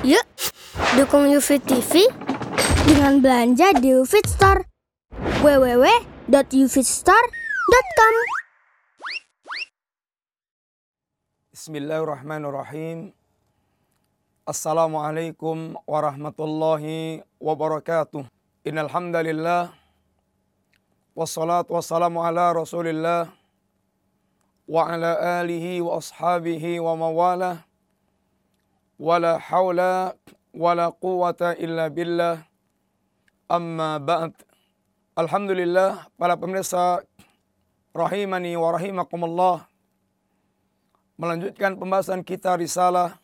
Yuk, dukung UFIT TV dengan belanja di UFIT Store. www.ufitstore.com Bismillahirrahmanirrahim. Assalamualaikum warahmatullahi wabarakatuh. Innal hamdalillah wassalatu wassalamu ala Rasulillah wa ala alihi wa ashabihi wa mawalah. Wala haula wala quwata illa billah. Amma ba'd. Alhamdulillah para pemirsa rahimani wa rahimakumullah. Melanjutkan pembahasan kita risalah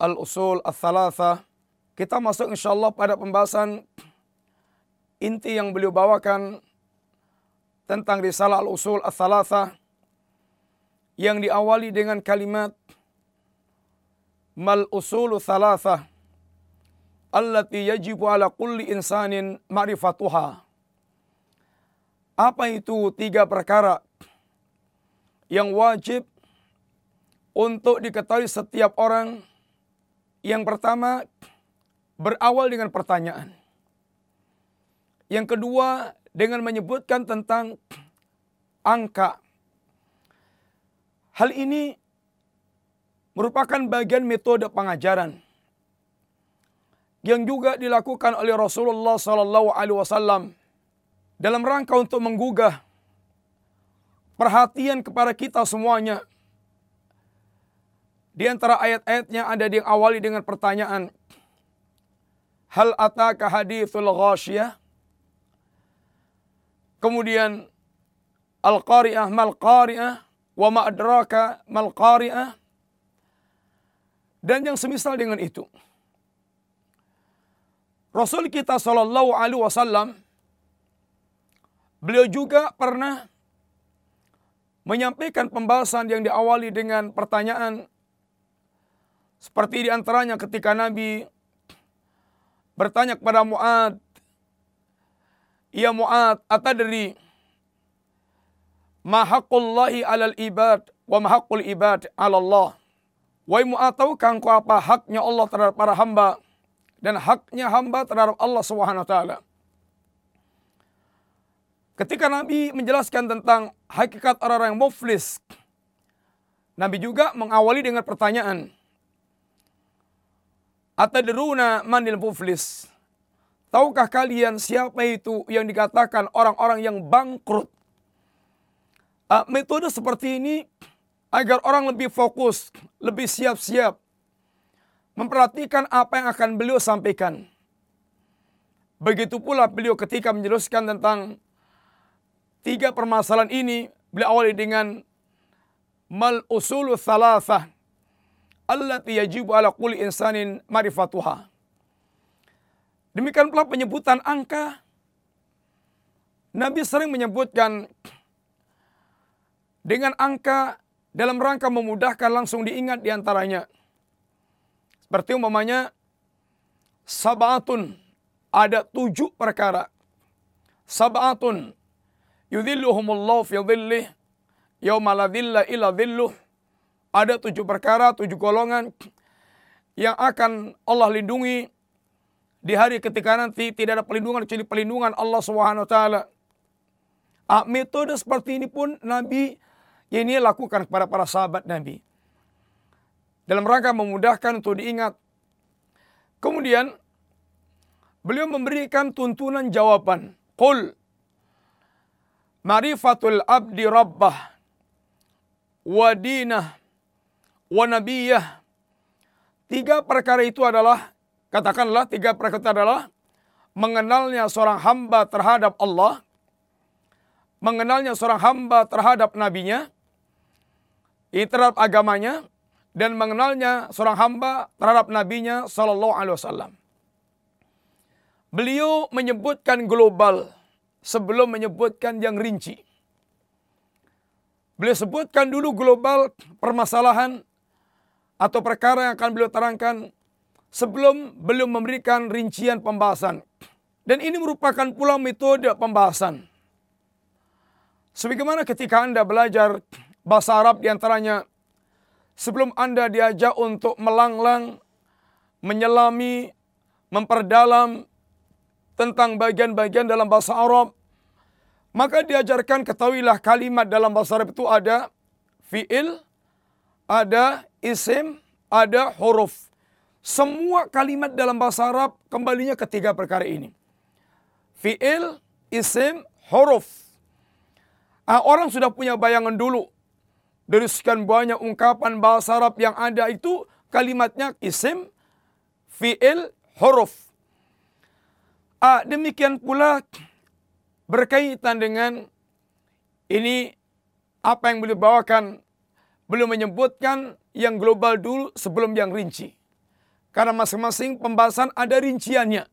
Al-Usul Al-Thalatha. Kita masuk insyaAllah pada pembahasan inti yang beliau bawakan tentang risalah Al-Usul Al-Thalatha. Yang diawali dengan kalimat mal usulu thalatha allati yajibu ala kulli insanin ma'rifatuha. Apa itu tiga perkara yang wajib untuk diketahui setiap orang? Yang pertama berawal dengan pertanyaan. Yang kedua dengan menyebutkan tentang angka. Hal ini merupakan bagian metode pengajaran yang juga dilakukan oleh Rasulullah sallallahu alaihi wasallam dalam rangka untuk menggugah perhatian kepada kita semuanya. Di antara ayat-ayatnya ada yang awali dengan pertanyaan Hal ataka hadithul ghasyiyah? Kemudian Al-Qari'ah mal Qari'ah wa ma adraka mal Qari'ah? Dan yang semisal dengan itu. Rasul kita Shallallahu Alaihi Wasallam beliau juga pernah menyampaikan pembahasan yang diawali dengan pertanyaan seperti di antaranya ketika Nabi bertanya kepada Muad, Ya Muad, atadri mahaqullahi alal ibad wa mahaqul ibad ala Allah. Wahai Mu'ad, tahukah engkau apa haknya Allah terhadap para hamba dan haknya hamba terhadap Allah Subhanahu wa taala? Ketika Nabi menjelaskan tentang hakikat orang-orang yang muflis, Nabi juga mengawali dengan pertanyaan. Atadruna manil muflis? Tahukah kalian siapa itu yang dikatakan orang-orang yang bangkrut? Uh, metode seperti ini agar orang lebih fokus, lebih siap-siap memperhatikan apa yang akan beliau sampaikan. Begitu pula beliau ketika menjelaskan tentang tiga permasalahan ini, beliau awali dengan mal usulu thalathah allati yajibu ala kulli insanin marifatuha. Demikian pula penyebutan angka. Nabi sering menyebutkan dengan angka dalam rangka memudahkan langsung diingat di antaranya. Seperti umpamanya sabatun ada tujuh perkara. Sabatun yudhilluhumullahu fi dhillih yauma la dhilla illa dhilluh. Ada tujuh perkara, tujuh golongan yang akan Allah lindungi di hari ketika nanti tidak ada perlindungan kecuali perlindungan Allah Subhanahu wa taala. Ah, metode seperti ini pun Nabi yang ini lakukan kepada para sahabat Nabi. Dalam rangka memudahkan untuk diingat. Kemudian beliau memberikan tuntunan jawaban. Qul marifatul abdi rabbah wa dinah wa nabiyah. Tiga perkara itu adalah, katakanlah tiga perkara itu adalah mengenalnya seorang hamba terhadap Allah, mengenalnya seorang hamba terhadap nabinya, terhadap agamanya dan mengenalnya seorang hamba terhadap nabinya sallallahu alaihi wasallam. Beliau menyebutkan global sebelum menyebutkan yang rinci. Beliau sebutkan dulu global permasalahan atau perkara yang akan beliau terangkan sebelum beliau memberikan rincian pembahasan. Dan ini merupakan pula metode pembahasan. Sebagaimana ketika Anda belajar bahasa Arab di antaranya sebelum Anda diajak untuk melanglang menyelami, memperdalam tentang bagian-bagian dalam bahasa Arab, maka diajarkan ketahuilah kalimat dalam bahasa Arab itu ada fi'il, ada isim, ada huruf. Semua kalimat dalam bahasa Arab kembalinya ketiga perkara ini. Fi'il, isim, huruf. Nah, orang sudah punya bayangan dulu. Dari sekian banyak ungkapan bahasa Arab yang ada itu kalimatnya isim, fi'il, huruf. Ah, demikian pula berkaitan dengan ini apa yang beliau bawakan belum menyebutkan yang global dulu sebelum yang rinci. Karena masing-masing pembahasan ada rinciannya.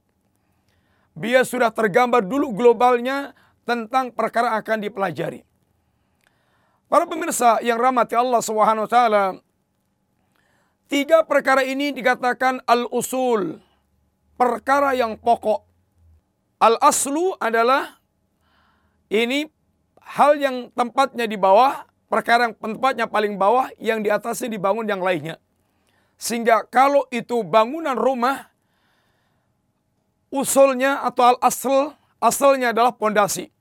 Biar sudah tergambar dulu globalnya tentang perkara akan dipelajari. Para pemirsa yang rahmati Allah Subhanahu taala, tiga perkara ini dikatakan al-usul, perkara yang pokok. Al-aslu adalah ini hal yang tempatnya di bawah, perkara yang tempatnya paling bawah, yang di atasnya dibangun yang lainnya. Sehingga kalau itu bangunan rumah, usulnya atau al-asl, asalnya adalah pondasi.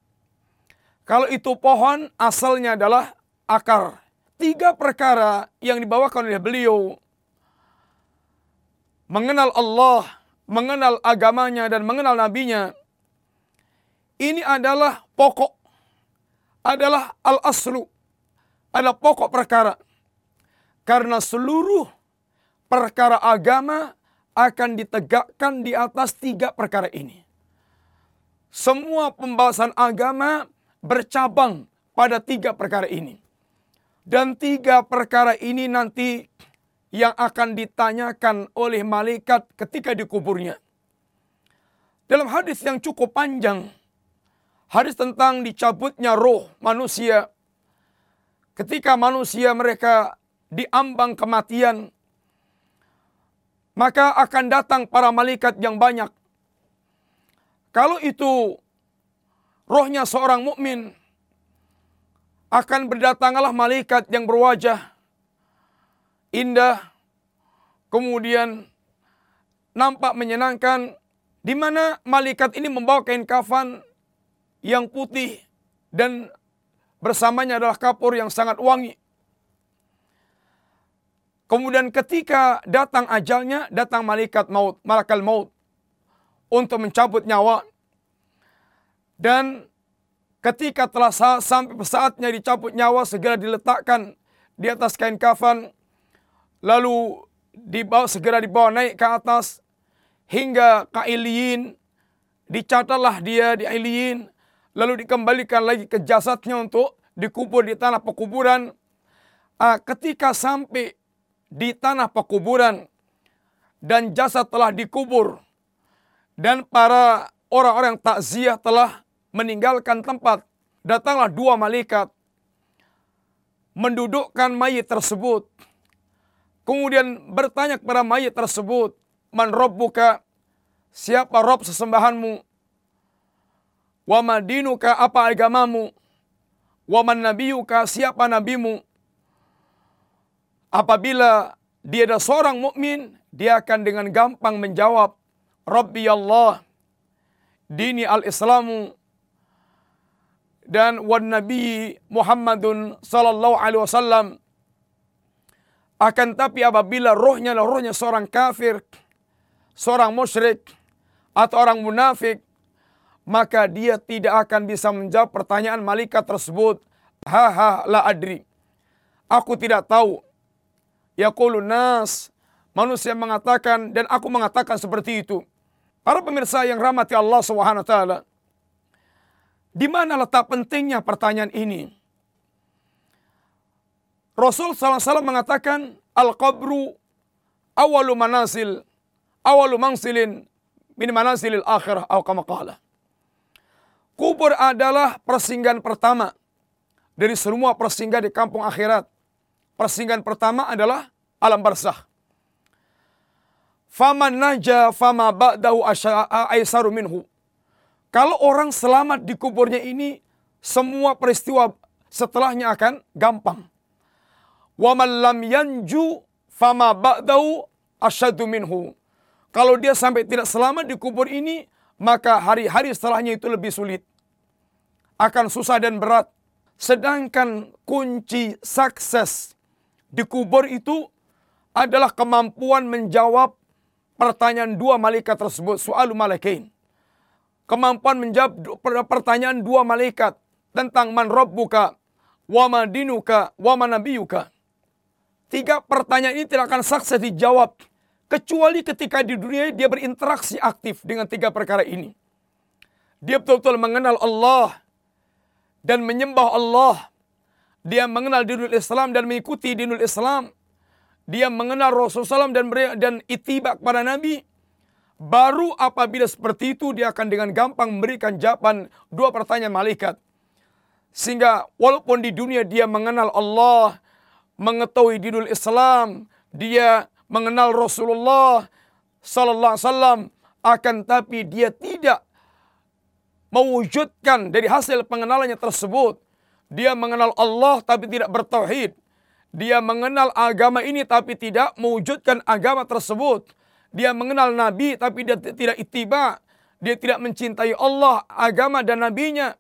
Kalau itu pohon, asalnya adalah akar. Tiga perkara yang dibawakan oleh beliau. Mengenal Allah, mengenal agamanya, dan mengenal nabinya. Ini adalah pokok. Adalah al-aslu. Adalah pokok perkara. Karena seluruh perkara agama akan ditegakkan di atas tiga perkara ini. Semua pembahasan agama bercabang pada tiga perkara ini. Dan tiga perkara ini nanti yang akan ditanyakan oleh malaikat ketika dikuburnya. Dalam hadis yang cukup panjang, Hadis tentang dicabutnya roh manusia. Ketika manusia mereka diambang kematian. Maka akan datang para malaikat yang banyak. Kalau itu rohnya seorang mukmin akan berdatanglah malaikat yang berwajah indah, kemudian nampak menyenangkan, di mana malaikat ini membawa kain kafan yang putih dan bersamanya adalah kapur yang sangat wangi. Kemudian ketika datang ajalnya, datang malaikat maut, malakal maut untuk mencabut nyawa. Dan ketika telah sampai saatnya dicabut nyawa, segera diletakkan di atas kain kafan, lalu dibawa segera dibawa naik ke atas hingga kailiin, dicatatlah dia di lalu dikembalikan lagi ke jasadnya untuk dikubur di tanah pekuburan. Uh, ketika sampai di tanah pekuburan dan jasad telah dikubur dan para orang-orang takziah telah meninggalkan tempat, datanglah dua malaikat mendudukkan mayat tersebut. Kemudian bertanya kepada mayat tersebut, "Man rabbuka?" Siapa rob sesembahanmu? Wa madinuka apa agamamu? Wa man nabiyuka siapa nabimu? Apabila dia ada seorang mukmin, dia akan dengan gampang menjawab, Rabbi Allah, dini al-Islamu, dan wan Nabi Muhammadun sallallahu alaihi wasallam. Akan tapi apabila rohnya adalah rohnya seorang kafir, seorang musyrik, atau orang munafik, maka dia tidak akan bisa menjawab pertanyaan malaikat tersebut. Haha la adri. Aku tidak tahu. Ya nas. Manusia mengatakan dan aku mengatakan seperti itu. Para pemirsa yang rahmati Allah Subhanahu wa taala. Di mana letak pentingnya pertanyaan ini? Rasul SAW mengatakan al-qabru awalu manasil awalu mangsilin min manasilil akhirah atau kama qala. Kubur adalah persinggahan pertama dari semua persinggahan di kampung akhirat. Persinggahan pertama adalah alam barzah. Faman naja fama ba'dahu aisaru minhu. Kalau orang selamat di kuburnya ini, semua peristiwa setelahnya akan gampang. Wa man lam yanju fama ba'dahu asyadu. Kalau dia sampai tidak selamat di kubur ini, maka hari-hari setelahnya itu lebih sulit. Akan susah dan berat. Sedangkan kunci sukses di kubur itu adalah kemampuan menjawab pertanyaan dua malaikat tersebut. Soal malaikin. Kemampuan menjawab pertanyaan dua malaikat tentang man rabbuka, wa madinuka, wa manabiyuka. Tiga pertanyaan ini tidak akan sukses dijawab kecuali ketika di dunia dia berinteraksi aktif dengan tiga perkara ini. Dia betul-betul mengenal Allah dan menyembah Allah. Dia mengenal dinul Islam dan mengikuti dinul Islam. Dia mengenal Rasulullah SAW dan dan itibak kepada Nabi. Baru apabila seperti itu dia akan dengan gampang memberikan jawaban dua pertanyaan malaikat. Sehingga walaupun di dunia dia mengenal Allah, mengetahui dinul Islam, dia mengenal Rasulullah sallallahu alaihi wasallam akan tapi dia tidak mewujudkan dari hasil pengenalannya tersebut. Dia mengenal Allah tapi tidak bertauhid. Dia mengenal agama ini tapi tidak mewujudkan agama tersebut. Dia mengenal Nabi tapi dia tidak itiba. Dia tidak mencintai Allah, agama dan nabinya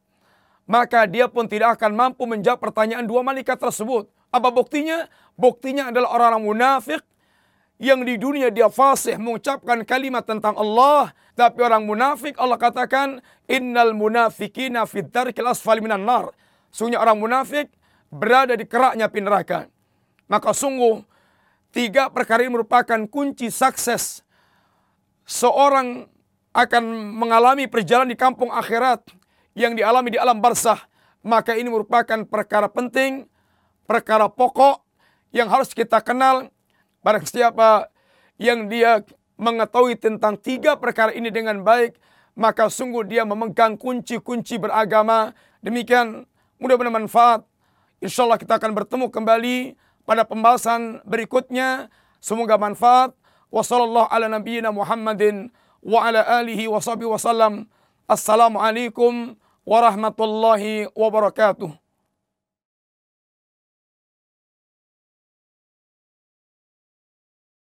maka dia pun tidak akan mampu menjawab pertanyaan dua malaikat tersebut. Apa buktinya? Buktinya adalah orang-orang munafik yang di dunia dia fasih mengucapkan kalimat tentang Allah, tapi orang munafik Allah katakan innal munafikina fid asfali minan nar. Sungguhnya orang munafik berada di keraknya api. Maka sungguh tiga perkara ini merupakan kunci sukses seorang akan mengalami perjalanan di kampung akhirat yang dialami di alam barzah, maka ini merupakan perkara penting, perkara pokok yang harus kita kenal. Barang siapa yang dia mengetahui tentang tiga perkara ini dengan baik, maka sungguh dia memegang kunci-kunci beragama. Demikian mudah-mudahan manfaat. Insya Allah kita akan bertemu kembali pada pembahasan berikutnya. Semoga manfaat. Wassalamualaikum ala nabiyyina Muhammadin wa ala alihi wa Assalamualaikum warahmatullahi wabarakatuh.